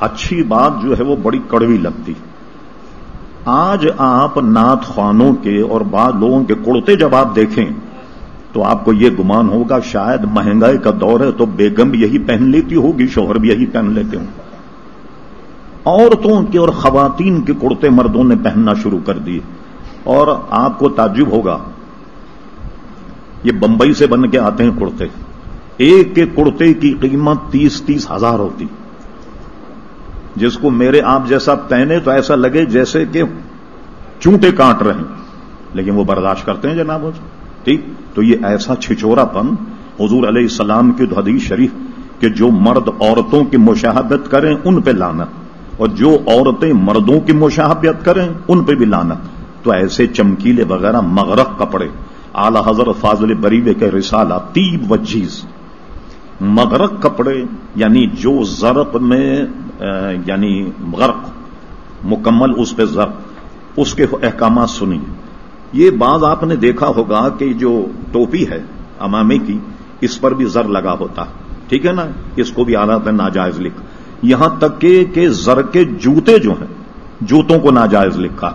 اچھی بات جو ہے وہ بڑی کڑوی لگتی۔ آج آپ نعت خوانوں کے اور بعض لوگوں کے کڑتے جب آپ دیکھیں، تو آپ کو یہ گمان ہوگا، شاید مہنگائی کا دور ہے تو بیگم بھی یہی پہن لیتی ہوگی، شوہر بھی یہی پہن لیتے ہوں۔ عورتوں کے اور خواتین کے کڑتے مردوں نے پہننا شروع کر دیے۔ اور آپ کو تعجب ہوگا، یہ بمبئی سے بن کے آتے ہیں کڑتے۔ ایک کے کڑتے کی قیمت تیس تیس ہزار ہوتی۔ جس کو میرے آپ جیسا پہنے تو ایسا لگے جیسے کہ چونٹے کاٹ رہے ہیں۔ لیکن وہ برداشت کرتے ہیں جناب ٹھیک؟ تو یہ ایسا چھچورا پن حضور علیہ السلام کی حدیث شریف کہ جو مرد عورتوں کی مشاہدت کریں ان پہ لانت اور جو عورتیں مردوں کی مشاہدت کریں ان پہ بھی لانت تو ایسے چمکیلے وغیرہ مغرق کپڑے۔ اعلی حضرت فاضل بریوے کے رسالہ تیب وجیز مغرق کپڑے یعنی جو ضرب میں یعنی غرق، مکمل اس پہ ضرب، اس کے احکامات سنیے۔ یہ بعض آپ نے دیکھا ہوگا کہ جو ٹوپی ہے امامے کی، اس پر بھی زر لگا ہوتا۔ ٹھیک ہے نا؟ اس کو بھی آلات ہے ناجائز لکھ۔ یہاں تک کہ زر کے جوتے جو ہیں، جوتوں کو ناجائز لکھا۔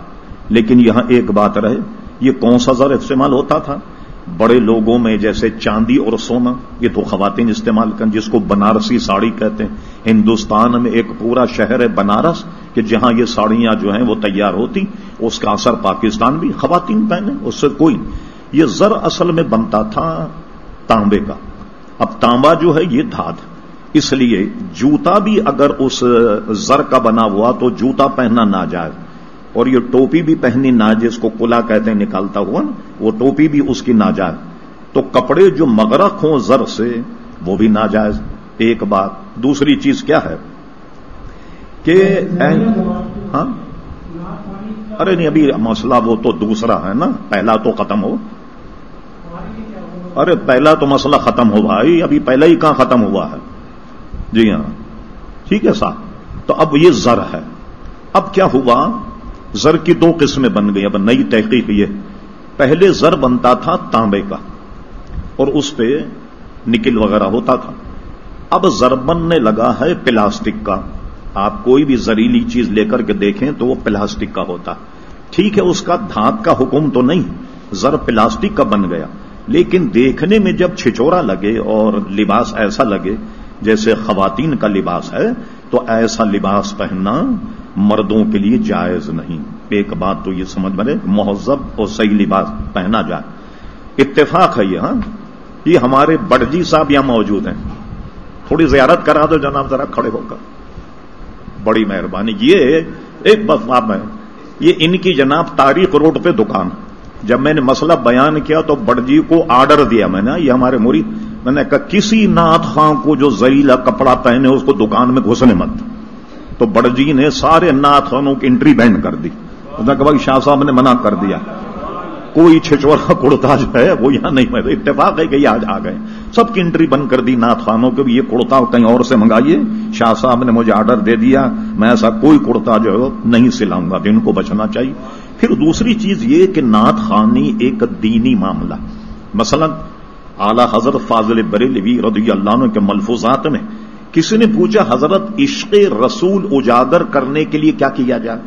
لیکن یہاں ایک بات رہے، یہ کون سا زر استعمال ہوتا تھا؟ بڑے لوگوں میں جیسے چاندی اور سونا، یہ تو خواتین استعمال کریں جس کو بنارسی ساڑی کہتے ہیں۔ ہندوستان میں ایک پورا شہر ہے بنارس، کہ جہاں یہ ساڑیاں جو ہیں وہ تیار ہوتی۔ اس کا اثر پاکستان بھی خواتین پہنے اس سے کوئی۔ یہ زر اصل میں بنتا تھا تانبے کا۔ اب تانبا جو ہے یہ دھات۔ اس لیے جوتا بھی اگر اس زر کا بنا ہوا تو جوتا پہننا نہ جائے اور یہ ٹوپی بھی پہنی نہ جس کو کلا کہتے ہیں نکالتا ہوا، وہ ٹوپی بھی اس کی ناجائز۔ تو کپڑے جو مغرق ہوں زر سے، وہ بھی ناجائز۔ ایک بات، دوسری چیز کیا ہے؟ کہ ہاں؟ ارے نہیں، ابھی مسئلہ وہ تو دوسرا ہے نا۔ پہلا تو ختم ہو۔ ارے پہلا تو مسئلہ ختم ہو بھائی، ابھی پہلا ہی کہاں ختم ہوا ہے؟ جی ہاں۔ ٹھیک ہے صاحب۔ تو اب یہ زر ہے۔ اب کیا ہوا؟ زر کی دو قسمیں بن گئی۔ اب نئی تحقیق یہ۔ پہلے زر بنتا تھا تانبے کا اور اس پہ نکل وغیرہ ہوتا تھا۔ اب زر بننے لگا ہے پلاسٹک کا۔ آپ کوئی بھی زریلی چیز لے کر کے دیکھیں تو وہ پلاسٹک کا ہوتا۔ ٹھیک ہے، اس کا دھات کا حکم تو نہیں، زر پلاسٹک کا بن گیا۔ لیکن دیکھنے میں جب چھچورا لگے اور لباس ایسا لگے جیسے خواتین کا لباس ہے، تو ایسا لباس پہننا مردوں کے لیے جائز نہیں۔ ایک بات تو یہ سمجھ بنے، مہذب اور صحیح لباس پہنا جائے۔ اتفاق ہے یہ ہاں۔ یہ ہمارے بڑجی صاحب یہاں موجود ہیں۔ تھوڑی زیارت کرا دو جناب، ذرا کھڑے ہو کر۔ بڑی مہربانی۔ یہ ایک بس آپ میں یہ ان کی جناب تاریخ روڈ پہ دکان۔ جب میں نے مسئلہ بیان کیا تو بڑجی کو آرڈر دیا میں نے۔ یہ ہمارے موری میں نے کہا، کسی نات خاں کو جو زریلا کپڑا پہنے، اس کو دکان میں گھسنے مت۔ تو بڑجی نے سارے نات خانوں کی انٹری بینڈ کر دی۔ بھائی شاہ صاحب نے منع کر دیا۔ کوئی چھچورا کڑتا جو ہے وہ یہاں نہیں میں اتفاق ہے کہ یہ آج آ گئے۔ سب کی انٹری بند کر دی نات خانوں کے بھی یہ کڑتا کہیں اور سے منگائیے۔ شاہ صاحب نے مجھے آرڈر دے دیا۔ میں ایسا کوئی کڑتا جو ہے نہیں سلاؤں گا ان کو بچنا چاہیے۔ پھر دوسری چیز یہ کہ نات خانی ایک دینی معاملہ۔ مثلا اعلی حضرت فاضل بریلوی رضی اللہ عنہ کے ملفوظات میں کسی نے پوچھا حضرت عشق رسول اجاگر کرنے کے لیے کیا کیا جائے؟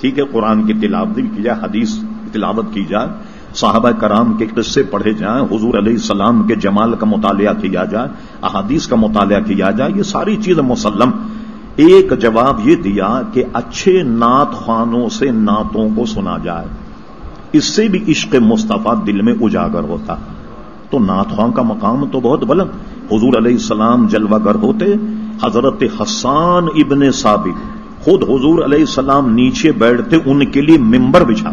ٹھیک ہے، قرآن کی تلاوت کی جائے، حدیث کی تلاوت کی جائے، صحابہ کرام کے قصے پڑھے جائیں، حضور علیہ السلام کے جمال کا مطالعہ کیا جائے، احادیث کا مطالعہ کیا جائے، یہ ساری چیز مسلم۔ ایک جواب یہ دیا کہ اچھے نعت خوانوں سے نعتوں کو سنا جائے۔ اس سے بھی عشق مصطفیٰ دل میں اجاگر ہوتا۔ تو نعت خوان کا مقام تو بہت بلند۔ حضور علیہ السلام جلوہ گر ہوتے، حضرت حسان ابن ثابت خود حضور علیہ السلام نیچے بیٹھتے، ان کے لیے ممبر بچھا۔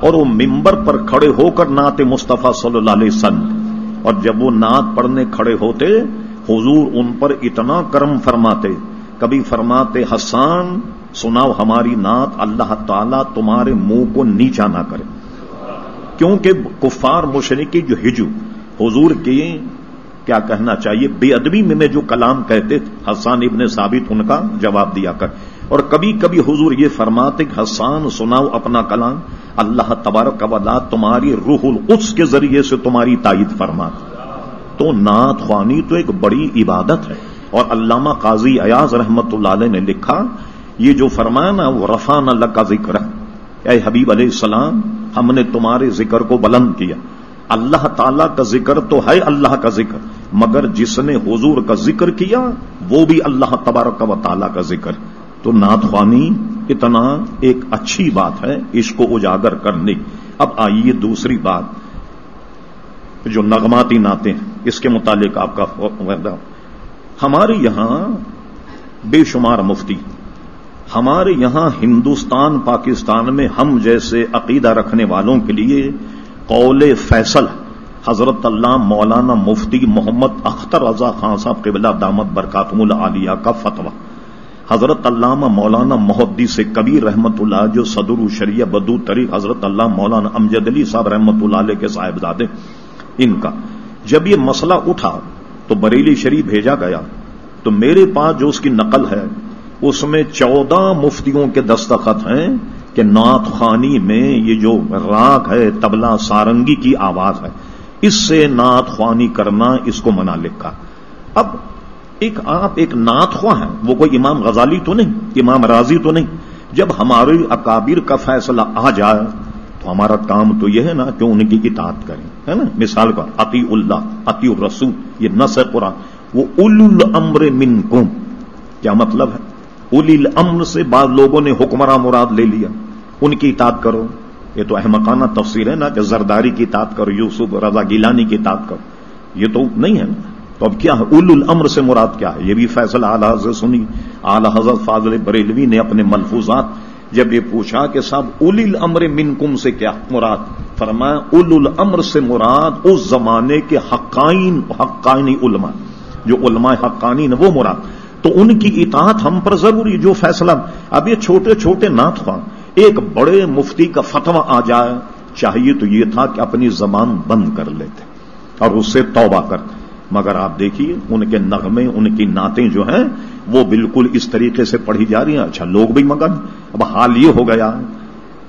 اور وہ ممبر پر کھڑے ہو کر نعت مصطفیٰ صلی اللہ علیہ وسلم۔ اور جب وہ نعت پڑھنے کھڑے ہوتے، حضور ان پر اتنا کرم فرماتے، کبھی فرماتے، حسان، سناؤ ہماری نعت، اللہ تعالیٰ تمہارے منہ کو نیچا نہ کرے۔ کیونکہ کفار مشرقی جو ہجو، حضور کی کیا کہنا چاہیے؟ بے ادبی میں میں جو کلام کہتے حسان ابن ثابت ان کا جواب دیا کر۔ اور کبھی کبھی حضور یہ فرماتے کہ حسان سناؤ اپنا کلام، اللہ تبارک ولا تمہاری روح القدس کے ذریعے سے تمہاری تائید فرما تو نعت خوانی تو ایک بڑی عبادت ہے۔ اور علامہ قاضی ایاز رحمت اللہ علیہ نے لکھا، یہ جو فرمایا نا وہ رفان اللہ کا ذکر ہے اے حبیب علیہ السلام، ہم نے تمہارے ذکر کو بلند کیا۔ اللہ تعالی کا ذکر تو ہے اللہ کا ذکر، مگر جس نے حضور کا ذکر کیا، وہ بھی اللہ تبارک و تعالیٰ کا ذکر۔ تو نعت خوانی، اتنا ایک اچھی بات ہے اس کو اجاگر کرنے۔ اب آئیے دوسری بات، جو نغماتی نعتیں اس کے متعلق آپ کا ہمارے یہاں بے شمار مفتی، ہمارے یہاں ہندوستان، پاکستان میں ہم جیسے عقیدہ رکھنے والوں کے لیے قول فیصل، حضرت اللہ مولانا مفتی محمد اختر رضا خان صاحب، قبلہ دامت برکاتم العالیہ کا فتویٰ۔ حضرت علامہ مولانا محدی سے کبیر رحمت اللہ، جو صدر شریع بدو طریق حضرت اللہ مولانا امجد علی صاحب رحمت اللہ علیہ کے صاحبزادے۔ ان کا۔ جب یہ مسئلہ اٹھا تو بریلی شریف بھیجا گیا۔ تو میرے پاس جو اس کی نقل ہے، اس میں چودہ مفتیوں کے دستخط ہیں۔ کہ نعت خانی میں یہ جو راگ ہے، تبلا سارنگی کی آواز ہے، اس سے نعت خوانی کرنا اس کو منع لکھا اب ایک آپ ایک نعت خواہ ہیں، وہ کوئی امام غزالی تو نہیں، امام راضی تو نہیں۔ جب ہمارے اکابر کا فیصلہ آ جائے، تو ہمارا کام تو یہ ہے نا کہ ان کی اطاعت کریں، ہے نا؟ مثال کا عطی اللہ عطی الرسول، یہ نس قرآن، وہ ال الامر من کیا مطلب ہے؟ الی الامر سے بعض لوگوں نے حکمراں مراد لے لیا۔ ان کی اطاعت کرو۔ یہ تو احمقانہ تفسیر ہے نا کہ زرداری کی اطاعت کرو، یوسف رضا گیلانی کی اطاعت کرو۔ یہ تو نہیں ہے۔ نا تو اب کیا ہے؟ اول الامر سے مراد کیا ہے؟ یہ بھی فیصلہ اعلی حضرت سنی۔ اعلی حضرت فاضل بریلوی نے اپنے ملفوظات جب یہ پوچھا کہ صاحب اول الامر منکم سے کیا مراد؟ فرمایا اول الامر سے مراد اس زمانے کے حقائن، حقائنی علماء۔ جو علماء حقانی نے وہ مراد۔ تو ان کی اطاعت ہم پر ضروری جو فیصلہ، اب یہ چھوٹے چھوٹے نات خواہ، ایک بڑے مفتی کا فتوا آ جائے، چاہیے تو یہ تھا کہ اپنی زبان بند کر لیتے اور اس سے توبہ کرتے مگر آپ دیکھیے، ان کے نغمے، ان کی نعتیں جو ہیں، وہ بالکل اس طریقے سے پڑھی جا رہی ہیں۔ اچھا لوگ بھی مگن اب حال یہ ہو گیا،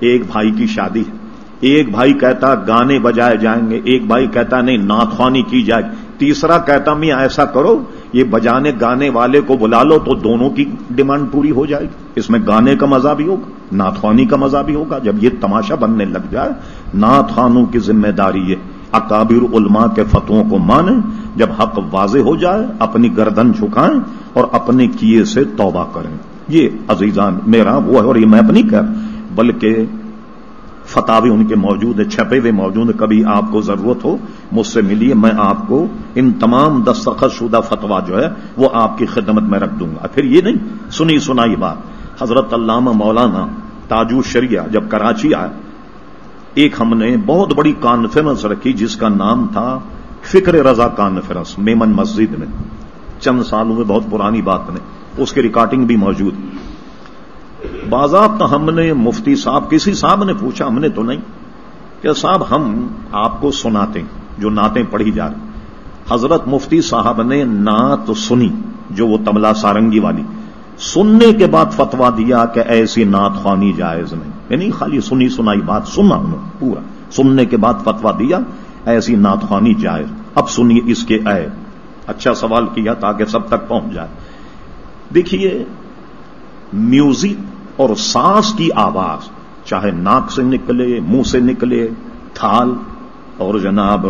ایک بھائی کی شادی ہے ایک بھائی کہتا گانے بجائے جائیں گے، ایک بھائی کہتا نہیں ناتوانی کی جائے۔ تیسرا کہتا میں ایسا کرو یہ بجانے گانے والے کو بلا لو تو دونوں کی ڈیمانڈ پوری ہو جائے گی۔ اس میں گانے کا مزہ بھی ہوگا ناتوانی کا مزہ بھی ہوگا۔ جب یہ تماشا بننے لگ جائے ناتوانوں کی ذمہ داری ہے اکابر علماء کے فتووں کو مانیں۔ جب حق واضح ہو جائے، اپنی گردن جھکائیں اور اپنے کیے سے توبہ کریں۔ یہ عزیزان، میرا وہ ہے اور یہ میں اپنی کر، بلکہ فتح بھی ان کے موجود ہے چھپے ہوئے موجود ہے کبھی آپ کو ضرورت ہو، مجھ سے ملیے، میں آپ کو ان تمام دستخط شدہ فتوا جو ہے وہ آپ کی خدمت میں رکھ دوں گا۔ پھر یہ نہیں، سنی سنائی بات۔ حضرت علامہ مولانا تاجو شریعہ جب کراچی آئے، ایک ہم نے بہت بڑی کانفرنس رکھی جس کا نام تھا فکر رضا کانفرنس میمن مسجد میں۔ چند سالوں میں بہت پرانی بات نے اس کی ریکارڈنگ بھی موجود۔ باضابطہ ہم نے مفتی صاحب، کسی صاحب نے پوچھا، ہم نے تو نہیں، کہ صاحب ہم آپ کو سناتے ہیں، جو نعتیں پڑھی جا رہی حضرت مفتی صاحب نے نعت سنی جو وہ تبلا سارنگی والی۔ سننے کے بعد فتوا دیا کہ ایسی نعت خوانی جائز نہیں۔ یعنی خالی سنی سنائی بات سننا انہوں، پورا۔ سننے کے بعد فتوا دیا، ایسی نعت خوانی جائز۔ اب سنیے اس کے اے اچھا سوال کیا تاکہ سب تک پہنچ جائے۔ دیکھیے، میوزک اور سانس کی آواز، چاہے ناک سے نکلے، منہ سے نکلے، تھال اور جناب،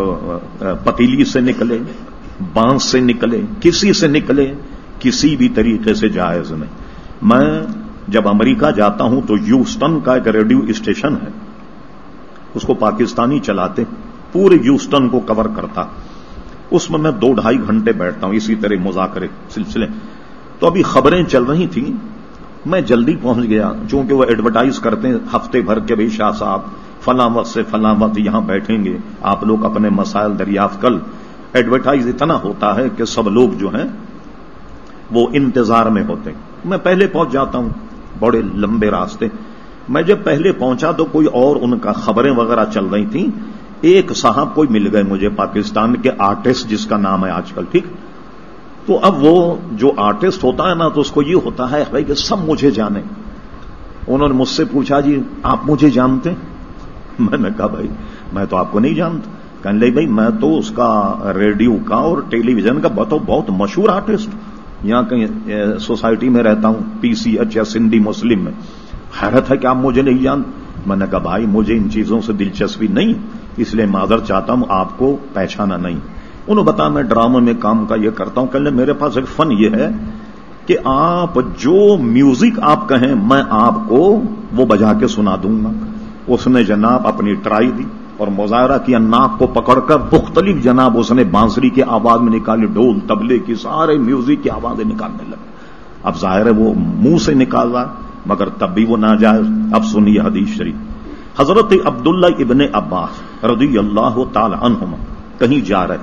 پتیلی سے نکلے، بانس سے نکلے، کسی سے نکلے، کسی بھی طریقے سے جائز نہیں۔ میں جب امریکہ جاتا ہوں تو یوسٹن کا ایک ریڈیو اسٹیشن ہے۔ اس کو پاکستانی چلاتے، پورے یوسٹن کو کور کرتا۔ اس میں میں دو ڈھائی گھنٹے بیٹھتا ہوں، اسی طرح مذاکرے سلسلے۔ تو ابھی خبریں چل رہی تھیں۔ میں جلدی پہنچ گیا، چونکہ وہ ایڈورٹائز کرتے ہیں ہفتے بھر کے بھائی شاہ صاحب۔ فلاں وقت سے فلاں وقت یہاں بیٹھیں گے۔ آپ لوگ اپنے مسائل دریافت کل ایڈورٹائز اتنا ہوتا ہے کہ سب لوگ جو ہیں، وہ انتظار میں ہوتے میں پہلے پہنچ جاتا ہوں، بڑے لمبے راستے۔ میں جب پہلے پہنچا تو کوئی اور ان کا خبریں وغیرہ چل رہی تھیں۔ ایک صاحب کوئی مل گئے مجھے پاکستان کے آرٹسٹ جس کا نام ہے آج کل، ٹھیک؟ تو اب وہ جو آرٹسٹ ہوتا ہے نا، تو اس کو یہ ہوتا ہے بھائی کہ سب مجھے جانے۔ انہوں نے مجھ سے پوچھا جی آپ مجھے جانتے میں نے کہا بھائی، میں تو آپ کو نہیں جانتا۔ کہنے لگے، بھائی، میں تو اس کا ریڈیو کا اور ٹیلی ویژن کا بہت بہت مشہور آرٹسٹ۔ یہاں کہیں سوسائٹی میں رہتا ہوں، پی سی ایچ یا سندھی مسلم میں۔ حیرت ہے کہ آپ مجھے نہیں جان میں نے کہا، بھائی، مجھے ان چیزوں سے دلچسپی نہیں، اس لیے معذر چاہتا ہوں آپ کو پہچانا نہیں۔ انہوں بتا، میں ڈرامے میں کام کا یہ کرتا ہوں۔ کہ میرے پاس ایک فن یہ ہے کہ آپ جو میوزک آپ کہیں، میں آپ کو وہ بجا کے سنا دوں گا۔ اس نے جناب اپنی ٹرائی دی اور مظاہرہ کیا، ناک کو پکڑ کر مختلف جناب اس نے بانسری کی آواز میں نکالی ڈول تبلے کی سارے میوزک کی آوازیں نکالنے لگے۔ اب ظاہر ہے وہ منہ سے نکال رہا مگر تب بھی وہ نہ جائے اب سنیے حدیث شریف۔ حضرت عبداللہ ابن عباس رضی اللہ تعالی عنہما کہیں جا رہے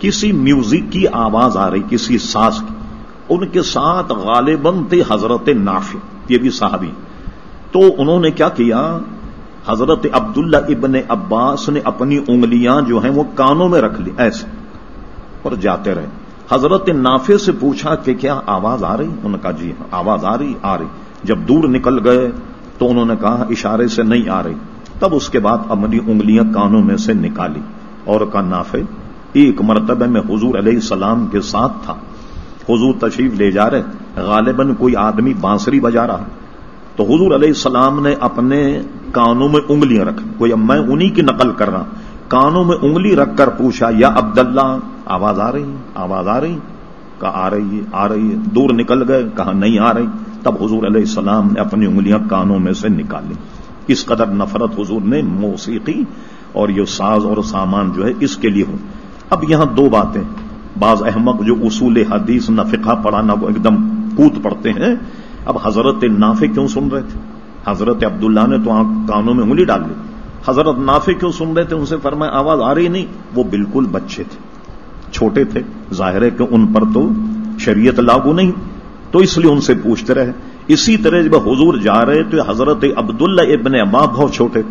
کسی میوزک کی آواز آ رہی، کسی ساز کی، ان کے ساتھ غالباً تھے حضرت نافع، یہ بھی صحابی۔ تو انہوں نے کیا کیا؟ حضرت عبداللہ ابن عباس نے اپنی انگلیاں جو ہیں وہ کانوں میں رکھ لی، ایسے اور جاتے رہے۔ حضرت نافع سے پوچھا کہ کیا آواز آ رہی؟ انہوں نے کہا جی ہاں آواز آ رہی آ رہی۔ جب دور نکل گئے تو انہوں نے کہا، اشارے سے نہیں آ رہی۔ تب اس کے بعد اپنی انگلیاں کانوں میں سے نکالی اور کا نافع، ایک مرتبہ میں حضور علیہ السلام کے ساتھ تھا۔ حضور تشریف لے جا رہے، غالباً کوئی آدمی بانسری بجا رہا۔ تو حضور علیہ السلام نے اپنے کانوں میں انگلیاں رکھ۔ کوئی اب میں انہی کی نقل کر رہا کانوں میں انگلی رکھ کر پوچھا، یا عبداللہ، آواز آ رہی آواز آ رہی کہا، آ رہی ہے، آ رہی ہے۔ دور نکل گئے، کہا، نہیں آ رہی۔ تب حضور علیہ السلام نے اپنی انگلیاں کانوں میں سے نکالی۔ اس قدر نفرت حضور نے، موسیقی اور یہ ساز اور سامان جو ہے، اس کے لیے ہو۔ اب یہاں دو باتیں۔ بعض احمد جو اصول حدیث نہ فقہ پڑھانا کو ایک دم پوت پڑتے ہیں۔ اب حضرت نافع کیوں سن رہے تھے؟ حضرت عبداللہ نے تو آنکھ کانوں میں انگلی ڈال لی۔ حضرت نافع کیوں سن رہے تھے؟ ان سے فرمائے آواز آ رہی نہیں۔ وہ بالکل بچے تھے، چھوٹے تھے۔ ظاہر ہے کہ ان پر تو شریعت لاگو نہیں۔ تو اس لیے ان سے پوچھتے رہے۔ اسی طرح جب حضور جا رہے تو حضرت عبداللہ ابن ابا بہت چھوٹے۔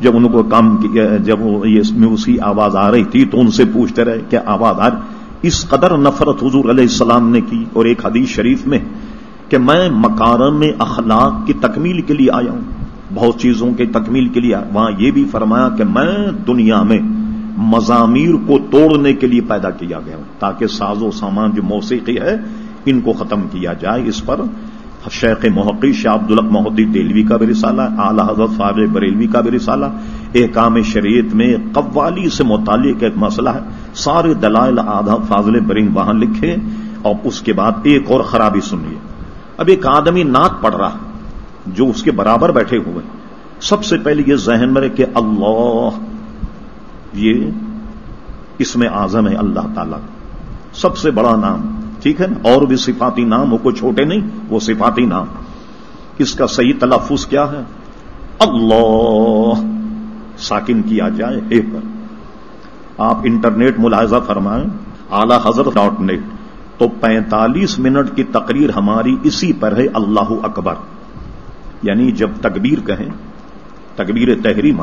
جب ان کو کام کیا جب یہ اسی آواز آ رہی تھی تو ان سے پوچھتے رہے کہ آواز آ رہی؟ اس قدر نفرت حضور علیہ السلام نے کی اور ایک حدیث شریف میں کہ میں مکارم اخلاق کی تکمیل کے لیے آیا ہوں۔ بہت چیزوں کی تکمیل کے لیے وہاں یہ بھی فرمایا کہ میں دنیا میں مضامیر کو توڑنے کے لیے پیدا کیا گیا ہوں تاکہ ساز و سامان جو موسیقی ہے ان کو ختم کیا جائے۔ اس پر شیخ محقی شاہ عبد الق محدی دلوی کا بھی رسالہ، اعلی حضرت فاض بریلوی کا بھی رسالہ، احکام شریعت میں قوالی سے متعلق ایک مسئلہ ہے۔ سارے دلائل آدھا فاضل برنگ وہاں لکھے اور اس کے بعد ایک اور خرابی سنیے۔ اب ایک آدمی نعت پڑھ رہا جو اس کے برابر بیٹھے ہوئے۔ سب سے پہلے یہ ذہن میں کہ اللہ، یہ اس میں آزم ہے اللہ تعالی۔ سب سے بڑا نام، ٹھیک ہے نا؟ اور بھی صفاتی نام وہ کوئی چھوٹے نہیں، وہ صفاتی نام۔ اس کا صحیح تلفظ کیا ہے؟ اللہ۔ ساکن کیا جائے اے پر۔ آپ انٹرنیٹ ملاحظہ فرمائیں۔ اعلی حضرت ڈاٹ نیٹ۔ تو پینتالیس منٹ کی تقریر ہماری اسی پر ہے، اللہ اکبر۔ یعنی جب تکبیر کہیں، تکبیر تحریمہ،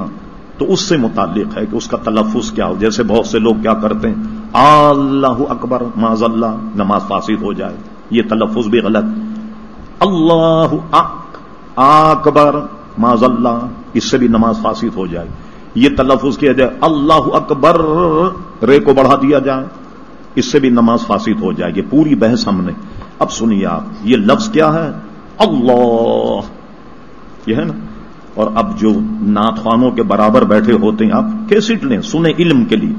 تو اس سے متعلق ہے کہ اس کا تلفظ کیا ہو۔ جیسے بہت سے لوگ کیا کرتے ہیں، اللہ اکبر معذ اللہ نماز فاسد ہو جائے۔ یہ تلفظ بھی غلط۔ اللہ اکبر معذ اللہ اس سے بھی نماز فاسد ہو جائے۔ یہ تلفظ کیا جائے، اللہ اکبر، رے کو بڑھا دیا جائے۔ اس سے بھی نماز فاسد ہو جائے گی، پوری بحث ہم نے۔ اب سنیے آپ، یہ لفظ کیا ہے؟ اللہ۔ یہ ہے نا؟ اور اب جو نعت خوانوں کے برابر بیٹھے ہوتے ہیں، آپ کیسٹ لیں سنیں علم کے لیے۔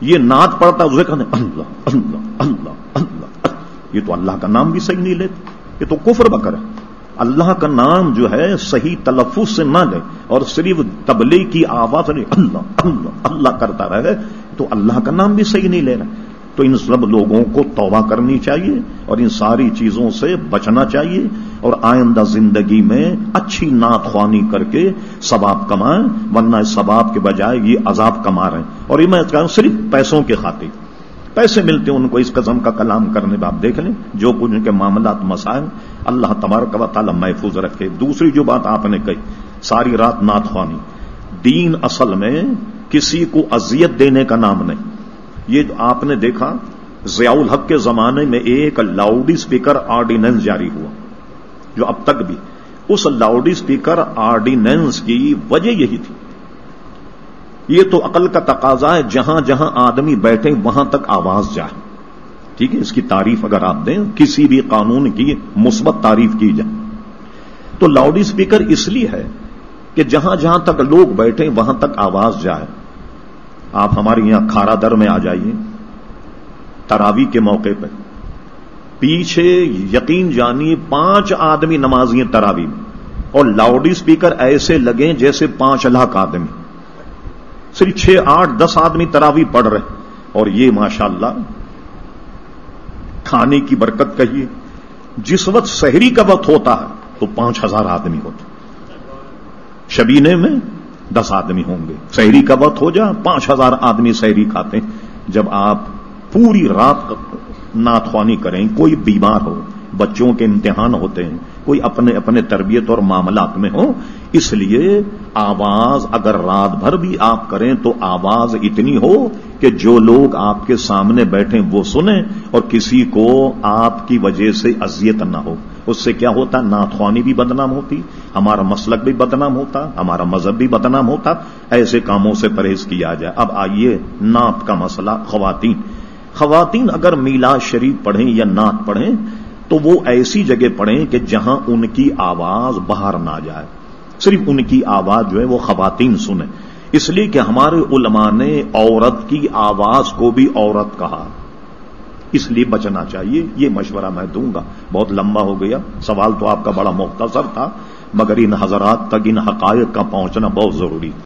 یہ نعت پڑتا اسے کہتے اللہ اللہ اللہ اللہ یہ تو اللہ کا نام بھی صحیح نہیں لیتے، یہ تو کفر بکر ہے۔ اللہ کا نام جو ہے، صحیح تلفظ سے نہ لے، اور صرف تبلی کی آواز اللہ اللہ اللہ کرتا رہے، تو اللہ کا نام بھی صحیح نہیں لے رہا تو ان سب لوگوں کو توبہ کرنی چاہیے اور ان ساری چیزوں سے بچنا چاہیے اور آئندہ زندگی میں اچھی نعت خوانی کر کے ثواب کمائیں، ورنہ ثواب کے بجائے یہ عذاب کما رہے ہیں۔ اور یہ میں کہوں صرف پیسوں کے خاطر۔ پیسے ملتے ہیں ان کو اس قسم کا کلام کرنے میں آپ دیکھ لیں، جو کچھ ان کے معاملات مسائل اللہ تبارک و تعالی محفوظ رکھے۔ دوسری جو بات آپ نے کہی، ساری رات نعت خوانی۔ دین اصل میں کسی کو اذیت دینے کا نام نہیں۔ یہ آپ نے دیکھا ضیاء الحق کے زمانے میں ایک لاؤڈ اسپیکر آرڈیننس جاری ہوا، جو اب تک بھی اس لاؤڈ اسپیکر آرڈیننس کی وجہ یہی تھی۔ یہ تو عقل کا تقاضا ہے، جہاں جہاں آدمی بیٹھے وہاں تک آواز جائے۔ ٹھیک ہے، اس کی تعریف اگر آپ دیں، کسی بھی قانون کی مثبت تعریف کی جائے۔ تو لاؤڈ اسپیکر اس لیے ہے کہ جہاں جہاں تک لوگ بیٹھے وہاں تک آواز جائے۔ آپ ہمارے یہاں کھارا در میں آ جائیے تراوی کے موقع پہ پیچھے یقین جانی پانچ آدمی نمازی تراوی میں۔ اور لاؤڈ اسپیکر ایسے لگے جیسے پانچ لاکھ آدمی۔ صرف چھ، آٹھ، دس آدمی تراوی پڑھ رہے اور یہ ماشاء اللہ کھانے کی برکت کہیے، جس وقت شہری کا وقت ہوتا ہے تو پانچ ہزار آدمی ہوتے شبینے میں دس آدمی ہوں گے۔ شہری کا وقت ہو جا، پانچ ہزار آدمی شہری کھاتے ہیں۔ جب آپ پوری رات ناتخوانی کریں، کوئی بیمار ہو، بچوں کے امتحان ہوتے ہیں، کوئی اپنے اپنے تربیت اور معاملات میں ہو، اس لیے آواز اگر رات بھر بھی آپ کریں تو آواز اتنی ہو کہ جو لوگ آپ کے سامنے بیٹھے وہ سنیں اور کسی کو آپ کی وجہ سے اذیت نہ ہو۔ اس سے کیا ہوتا؟ ناتخوانی بھی بدنام ہوتی، ہمارا مسلک بھی بدنام ہوتا، ہمارا مذہب بھی بدنام ہوتا، ایسے کاموں سے پرہیز کیا جائے۔ اب آئیے نعت کا مسئلہ، خواتین۔ خواتین اگر میلا شریف پڑھیں یا نعت پڑھیں، تو وہ ایسی جگہ پڑھیں کہ جہاں ان کی آواز باہر نہ جائے۔ صرف ان کی آواز جو ہے وہ خواتین سنیں۔ اس لیے کہ ہمارے علماء نے عورت کی آواز کو بھی عورت کہا۔ اس لیے بچنا چاہیے، یہ مشورہ میں دوں گا۔ بہت لمبا ہو گیا۔ سوال تو آپ کا بڑا مختصر تھا، مگر ان حضرات تک ان حقائق کا پہنچنا بہت ضروری تھا۔